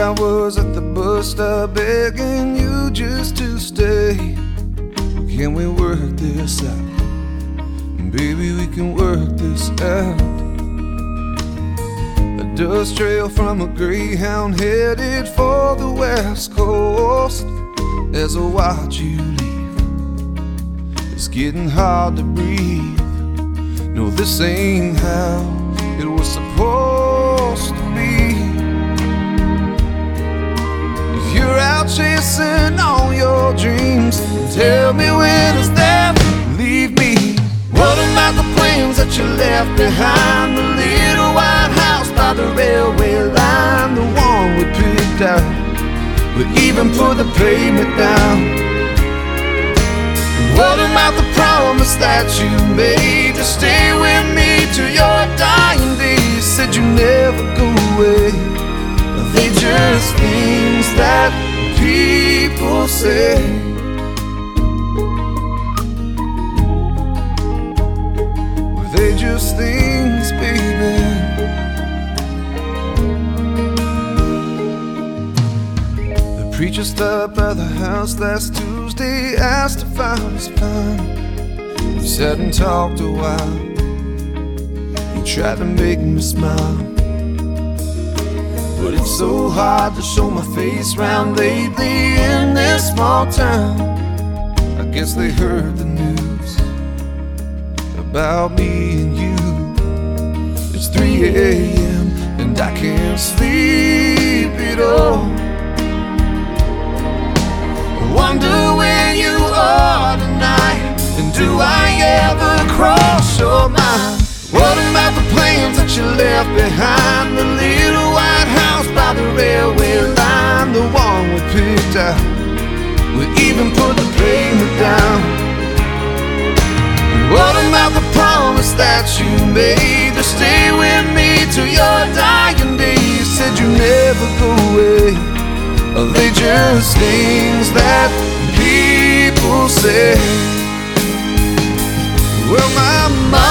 I was at the bus stop begging you just to stay. Can we work this out? Baby, we can work this out. A dust trail from a greyhound headed for the west coast. As I watch you leave, it's getting hard to breathe. No, this ain't how it was supposed Tell me when is that leave me? What about the plans that you left behind? The little white house by the railway line, the one we picked out. We even put the pavement down. What about the promise that you made to stay with me to your dying days? Said you never go away. They just things that people say. Just things, baby? The preacher stopped by the house last Tuesday, asked if I was fine. We sat and talked a while. He tried to make me smile. But it's so hard to show my face round lately in this small town. I guess they heard the news about me and you. It's 3 a.m. and I can't sleep at all. I wonder where you are tonight, and do I ever cross your mind? What about the plans that you left behind? The little white house by the railway line, the one we picked out. We even put the pavement down. What about the promise that you made they just things that people say? Well, my mama